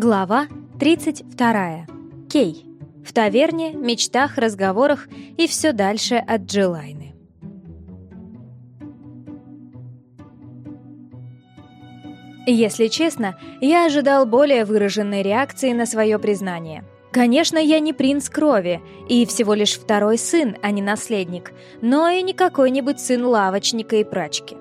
Глава 32. Кей. В таверне, мечтах, разговорах и все дальше от Джилайны. Если честно, я ожидал более выраженной реакции на свое признание. Конечно, я не принц крови и всего лишь второй сын, а не наследник, но и не какой-нибудь сын лавочника и прачки.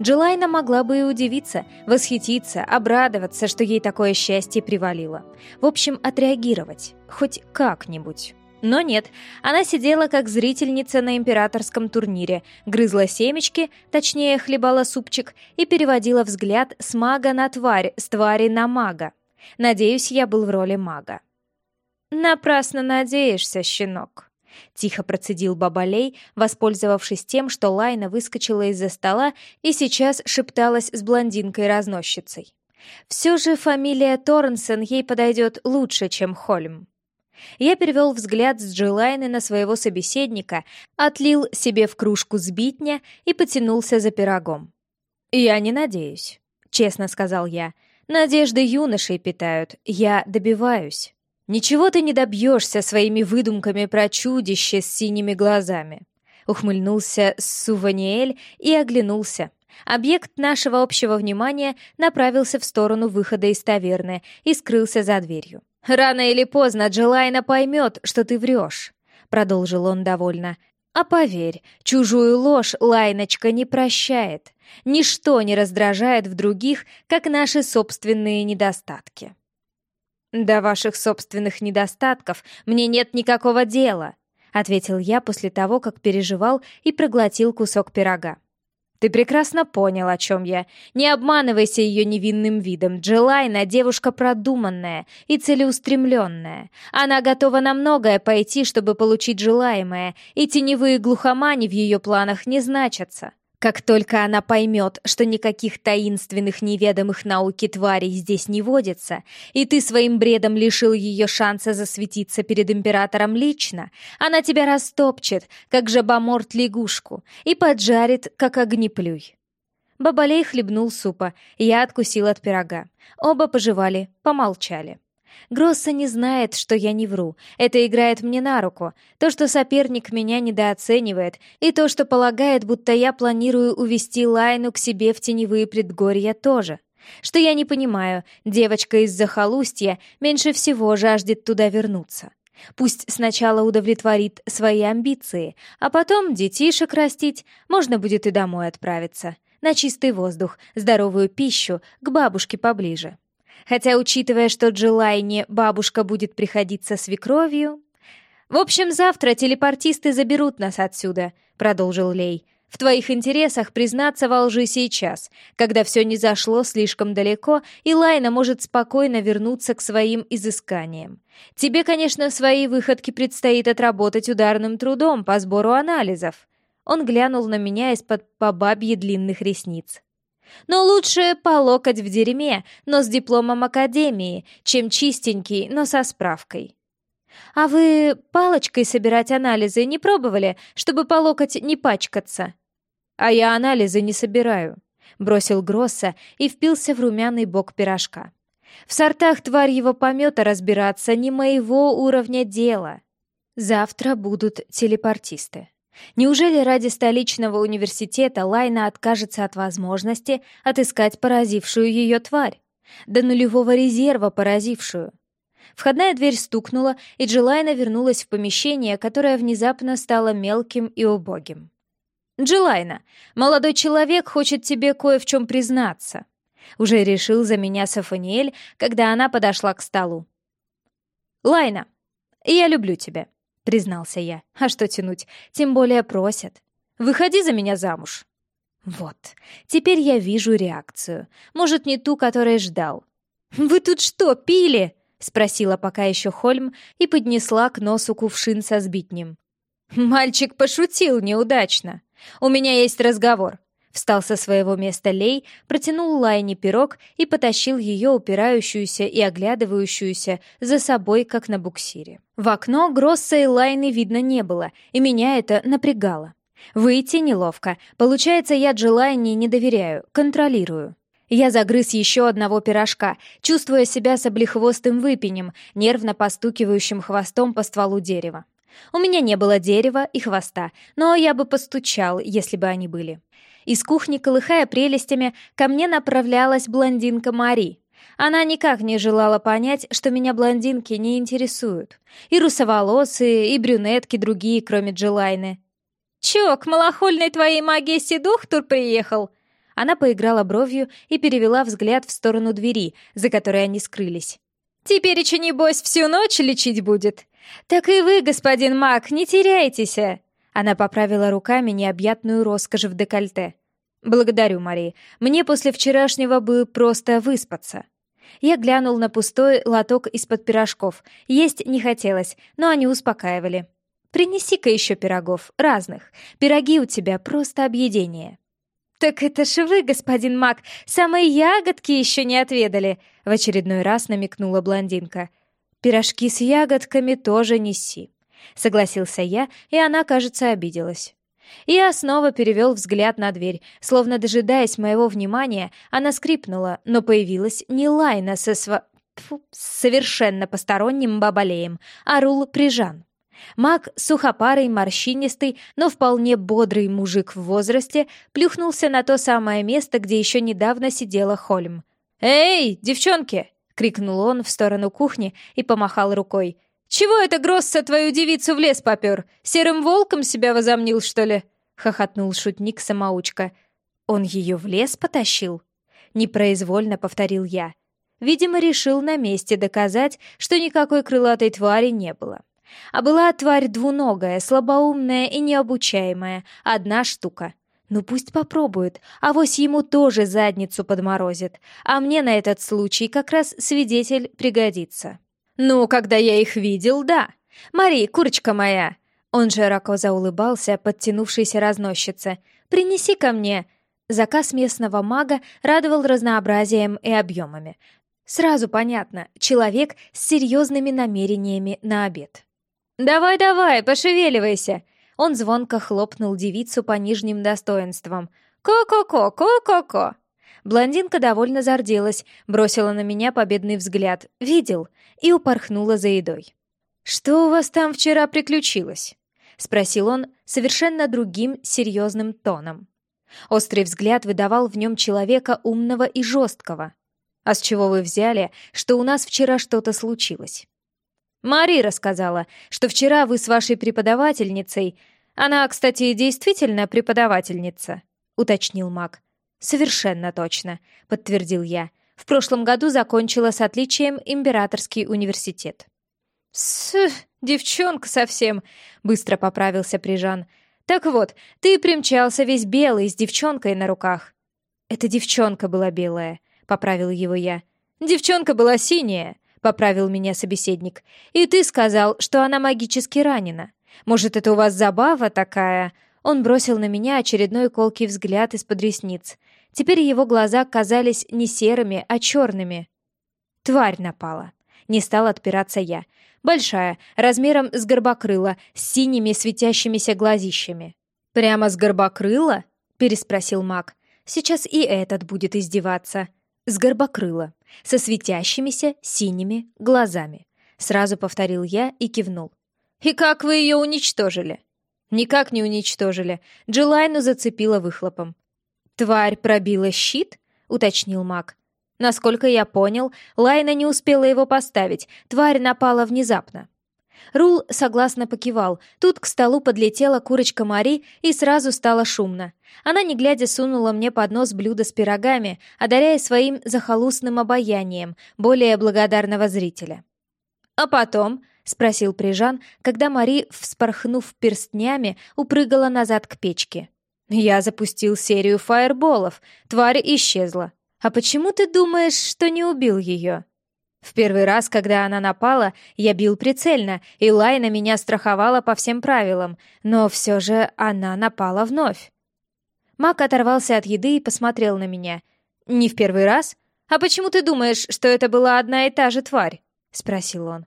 Джилайна могла бы и удивиться, восхититься, обрадоваться, что ей такое счастье привалило. В общем, отреагировать. Хоть как-нибудь. Но нет, она сидела как зрительница на императорском турнире, грызла семечки, точнее хлебала супчик, и переводила взгляд с мага на тварь, с твари на мага. Надеюсь, я был в роли мага. «Напрасно надеешься, щенок», — тихо процедил Бабалей, воспользовавшись тем, что Лайна выскочила из-за стола и сейчас шепталась с блондинкой-разносчицей. «Все же фамилия Торнсон ей подойдет лучше, чем Хольм». Я перевел взгляд с Джилайны на своего собеседника, отлил себе в кружку сбитня и потянулся за пирогом. «Я не надеюсь», — честно сказал я. «Надежды юношей питают, я добиваюсь». «Ничего ты не добьешься своими выдумками про чудище с синими глазами», — ухмыльнулся Суваниэль и оглянулся. Объект нашего общего внимания направился в сторону выхода из таверны и скрылся за дверью. «Рано или поздно Джилайна поймет, что ты врешь», — продолжил он довольно. «А поверь, чужую ложь Лайночка не прощает. Ничто не раздражает в других, как наши собственные недостатки». «До ваших собственных недостатков мне нет никакого дела», — ответил я после того, как переживал и проглотил кусок пирога. «Ты прекрасно понял, о чем я. Не обманывайся ее невинным видом. Джилайна — девушка продуманная и целеустремленная. Она готова на многое пойти, чтобы получить желаемое, и теневые глухомани в ее планах не значатся. Как только она поймет, что никаких таинственных неведомых науки тварей здесь не водится, и ты своим бредом лишил ее шанса засветиться перед императором лично, она тебя растопчет, как жабоморт лягушку, и поджарит, как огнеплюй. Бабалей хлебнул супа, я откусил от пирога. Оба пожевали, помолчали. Гросса не знает, что я не вру. Это играет мне на руку. То, что соперник меня недооценивает, и то, что полагает, будто я планирую увести Лайну к себе в теневые предгорья тоже. Что я не понимаю, девочка из захолустья меньше всего жаждет туда вернуться. Пусть сначала удовлетворит свои амбиции, а потом детишек растить, можно будет и домой отправиться. На чистый воздух, здоровую пищу, к бабушке поближе. Хотя, учитывая, что Джилайне бабушка будет приходить со свекровью... «В общем, завтра телепортисты заберут нас отсюда», — продолжил Лей. «В твоих интересах признаться во лжи сейчас, когда все не зашло слишком далеко, и Лайна может спокойно вернуться к своим изысканиям. Тебе, конечно, свои выходки предстоит отработать ударным трудом по сбору анализов». Он глянул на меня из-под побабьи длинных ресниц. Но лучше по локоть в дерьме, но с дипломом академии, чем чистенький, но со справкой. А вы палочкой собирать анализы не пробовали, чтобы по локоть не пачкаться? А я анализы не собираю, бросил Гросса и впился в румяный бок пирожка. В сортах тварьего помета разбираться не моего уровня дела. Завтра будут телепортисты. Неужели ради столичного университета Лайна откажется от возможности отыскать поразившую ее тварь? До нулевого резерва поразившую. Входная дверь стукнула, и Джилайна вернулась в помещение, которое внезапно стало мелким и убогим. «Джилайна, молодой человек хочет тебе кое в чем признаться», уже решил за меня Сафаниэль, когда она подошла к столу. «Лайна, я люблю тебя. — признался я. «А что тянуть? Тем более просят. Выходи за меня замуж». Вот, теперь я вижу реакцию. Может, не ту, которой ждал. «Вы тут что, пили?» — спросила пока еще Хольм и поднесла к носу кувшин со сбитнем. «Мальчик пошутил неудачно. У меня есть разговор. Встал со своего места Лей, протянул Лайне пирог и потащил ее упирающуюся и оглядывающуюся за собой, как на буксире. В окно Гросса и Лайны видно не было, и меня это напрягало. Выйти неловко. Получается, я Джилайне не доверяю, контролирую. Я загрыз еще одного пирожка, чувствуя себя с облихвостым выпенем, нервно постукивающим хвостом по стволу дерева. У меня не было дерева и хвоста, но я бы постучал, если бы они были. Из кухни, колыхая прелестями, ко мне направлялась блондинка Мари. Она никак не желала понять, что меня блондинки не интересуют. И русоволосые, и брюнетки другие, кроме Джилайны. «Чё, к малохольной твоей магии седух тут приехал?» Она поиграла бровью и перевела взгляд в сторону двери, за которой они скрылись. «Теперь еще, небось, всю ночь лечить будет? Так и вы, господин маг, не теряйтесь!» Она поправила руками необъятную роскошь в декольте. «Благодарю, Мари. Мне после вчерашнего бы просто выспаться». Я глянул на пустой лоток из-под пирожков. Есть не хотелось, но они успокаивали. «Принеси-ка еще пирогов, разных. Пироги у тебя просто объедение». «Так это же вы, господин Мак, самые ягодки еще не отведали!» В очередной раз намекнула блондинка. «Пирожки с ягодками тоже неси», — согласился я, и она, кажется, обиделась. Я снова перевел взгляд на дверь. Словно дожидаясь моего внимания, она скрипнула, но появилась не Лайна со сва... Тьфу, совершенно посторонним бабалеем, а Рул Прижан. Маг, сухопарый, морщинистый, но вполне бодрый мужик в возрасте, плюхнулся на то самое место, где еще недавно сидела Хольм. «Эй, девчонки!» — крикнул он в сторону кухни и помахал рукой. «Чего это Гросса твою девицу в лес попер? Серым волком себя возомнил, что ли?» — хохотнул шутник-самоучка. «Он ее в лес потащил?» — непроизвольно повторил я. Видимо, решил на месте доказать, что никакой крылатой твари не было. А была тварь двуногая, слабоумная и необучаемая, одна штука. Ну пусть попробует, а вось ему тоже задницу подморозит, а мне на этот случай как раз свидетель пригодится. Ну, когда я их видел, да. Мари, курочка моя. Он широко заулыбался подтянувшейся разносчице. Принеси ко мне. Заказ местного мага радовал разнообразием и объемами. Сразу понятно, человек с серьезными намерениями на обед. «Давай-давай, пошевеливайся!» Он звонко хлопнул девицу по нижним достоинствам. «Ко-ко-ко, ко-ко-ко!» Блондинка довольно зарделась, бросила на меня победный взгляд, видел, и упорхнула за едой. «Что у вас там вчера приключилось?» — спросил он совершенно другим серьезным тоном. Острый взгляд выдавал в нем человека умного и жесткого. «А с чего вы взяли, что у нас вчера что-то случилось?» Мари рассказала, что вчера вы с вашей преподавательницей... Она, кстати, действительно преподавательница», — уточнил маг. «Совершенно точно», — подтвердил я. «В прошлом году закончила с отличием Императорский университет». «С... девчонка совсем», — быстро поправился Прижан. «Так вот, ты примчался весь белый с девчонкой на руках». «Это девчонка была белая», — поправил его я. «Девчонка была синяя», поправил меня собеседник. «И ты сказал, что она магически ранена. Может, это у вас забава такая?» Он бросил на меня очередной колкий взгляд из-под ресниц. Теперь его глаза казались не серыми, а черными. Тварь напала. Не стал отпираться я. Большая, размером с горбокрыла, с синими светящимися глазищами. «Прямо с горбокрыла?» — переспросил маг. «Сейчас и этот будет издеваться» с горбокрыла, со светящимися синими глазами. Сразу повторил я и кивнул. «И как вы ее уничтожили?» «Никак не уничтожили. Джилайну зацепила выхлопом». «Тварь пробила щит?» — уточнил маг. Насколько я понял, Лайна не успела его поставить, тварь напала внезапно. Рул согласно покивал. Тут к столу подлетела курочка Мари, и сразу стало шумно. Она, не глядя, сунула мне под нос блюдо с пирогами, одаряя своим захолустным обаянием более благодарного зрителя. «А потом?» — спросил Прижан, когда Мари, вспорхнув перстнями, упрыгала назад к печке. «Я запустил серию фаерболов. Тварь исчезла. А почему ты думаешь, что не убил ее?» В первый раз, когда она напала, я бил прицельно, и Лайна меня страховала по всем правилам, но все же она напала вновь. Мак оторвался от еды и посмотрел на меня. «Не в первый раз? А почему ты думаешь, что это была одна и та же тварь?» — спросил он.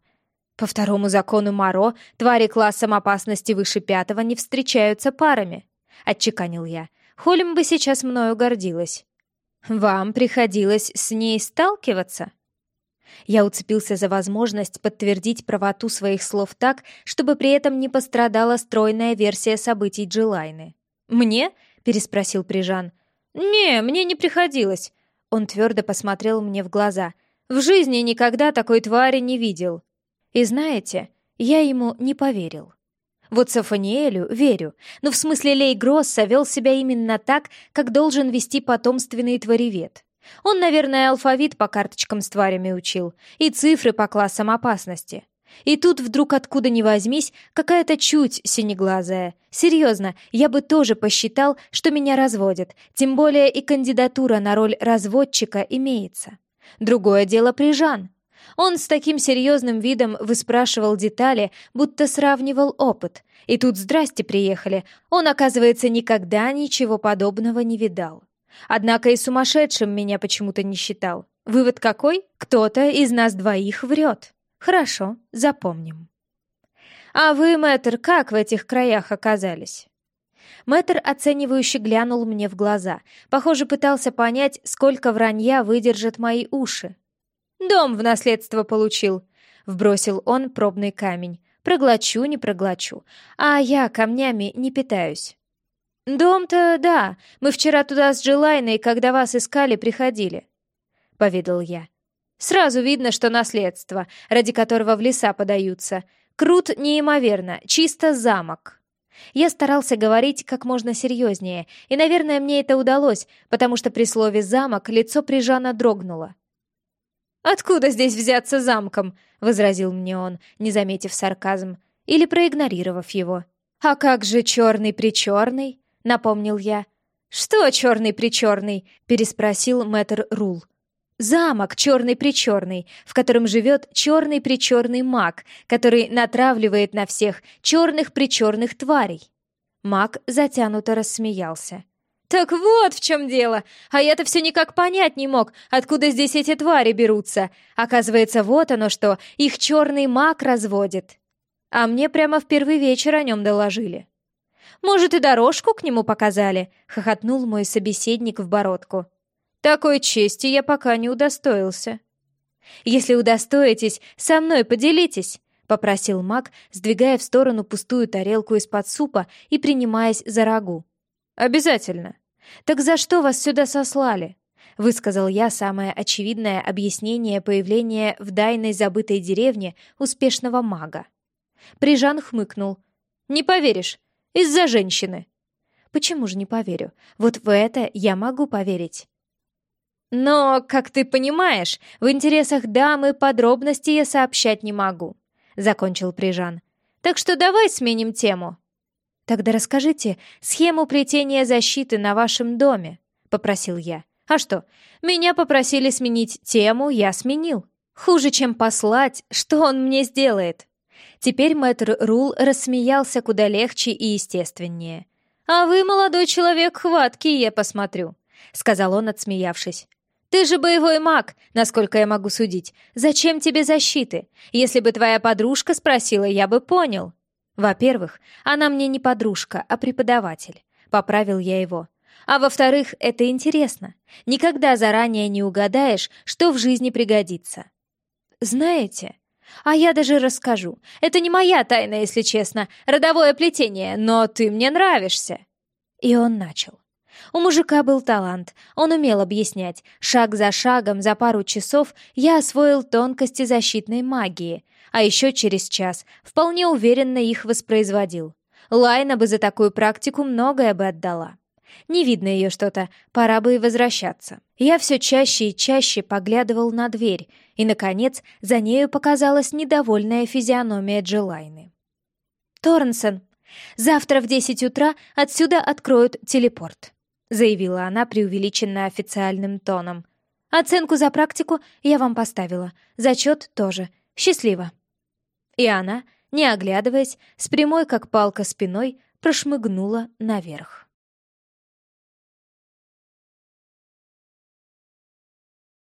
«По второму закону Маро твари классом опасности выше пятого не встречаются парами», — отчеканил я. «Холим бы сейчас мною гордилась». Вам приходилось с ней сталкиваться? Я уцепился за возможность подтвердить правоту своих слов так, чтобы при этом не пострадала стройная версия событий Джилайны. «Мне?» — переспросил Прижан. «Не, мне не приходилось». Он твердо посмотрел мне в глаза. «В жизни никогда такой твари не видел». И знаете, я ему не поверил. Вот Сафаниэлю верю, но в смысле Лей Гросса вел себя именно так, как должен вести потомственный творевед. Он, наверное, алфавит по карточкам с тварями учил и цифры по классам опасности. И тут вдруг откуда ни возьмись какая-то чуть синеглазая. Серьезно, я бы тоже посчитал, что меня разводят, тем более и кандидатура на роль разводчика имеется. Другое дело Прижан. Он с таким серьезным видом выспрашивал детали, будто сравнивал опыт. И тут здрасте приехали. Он, оказывается, никогда ничего подобного не видал. Однако и сумасшедшим меня почему-то не считал. Вывод какой? Кто-то из нас двоих врет. Хорошо, запомним. А вы, мэтр, как в этих краях оказались? Мэтр оценивающе глянул мне в глаза. Похоже, пытался понять, сколько вранья выдержат мои уши. «Дом в наследство получил», — вбросил он пробный камень. «Проглочу, не проглочу. А я камнями не питаюсь». «Дом-то, да. Мы вчера туда с Джилайной, когда вас искали, приходили», — поведал я. «Сразу видно, что наследство, ради которого в леса подаются. Крут неимоверно, чисто замок». Я старался говорить как можно серьезнее, и, наверное, мне это удалось, потому что при слове «замок» лицо Прижана дрогнуло. «Откуда здесь взяться замком?» — возразил мне он, не заметив сарказм, или проигнорировав его. «А как же черный-причерный?» напомнил я. «Что черный-причерный?» — переспросил мэтр Рул. «Замок черный-причерный, в котором живет черный-причерный маг, который натравливает на всех черных-причерных тварей». Маг затянуто рассмеялся. «Так вот в чем дело! А я-то все никак понять не мог, откуда здесь эти твари берутся. Оказывается, вот оно что, их черный маг разводит. А мне прямо в первый вечер о нем доложили». Может, и дорожку к нему показали?» — хохотнул мой собеседник в бородку. «Такой чести я пока не удостоился». «Если удостоитесь, со мной поделитесь», — попросил маг, сдвигая в сторону пустую тарелку из-под супа и принимаясь за рагу. «Обязательно. Так за что вас сюда сослали?» — высказал я самое очевидное объяснение появления в дайной забытой деревне успешного мага. Прижан хмыкнул. «Не поверишь, из-за женщины. Почему же не поверю? Вот в это я могу поверить. Но, как ты понимаешь, в интересах дамы подробности я сообщать не могу, закончил Прижан. Так что давай сменим тему. Тогда расскажите схему плетения защиты на вашем доме, попросил я. А что? Меня попросили сменить тему, я сменил. Хуже, чем послать, что он мне сделает? Теперь мэтр Рул рассмеялся куда легче и естественнее. «А вы, молодой человек, хваткий, я посмотрю», — сказал он, отсмеявшись. «Ты же боевой маг, насколько я могу судить. Зачем тебе защиты? Если бы твоя подружка спросила, я бы понял». «Во-первых, она мне не подружка, а преподаватель», — поправил я его. «А во-вторых, это интересно. Никогда заранее не угадаешь, что в жизни пригодится». «Знаете», а я даже расскажу. Это не моя тайна, если честно, родовое плетение, но ты мне нравишься. И он начал. У мужика был талант, он умел объяснять. Шаг за шагом, за пару часов я освоил тонкости защитной магии, а еще через час вполне уверенно их воспроизводил. Лайна бы за такую практику многое бы отдала. Не видно ее что-то, пора бы и возвращаться. Я все чаще и чаще поглядывал на дверь, и, наконец, за нею показалась недовольная физиономия Джилайны. «Торнсон, завтра в десять утра отсюда откроют телепорт», заявила она преувеличенно официальным тоном. «Оценку за практику я вам поставила, зачет тоже. Счастливо». И она, не оглядываясь, с прямой как палка спиной, прошмыгнула наверх.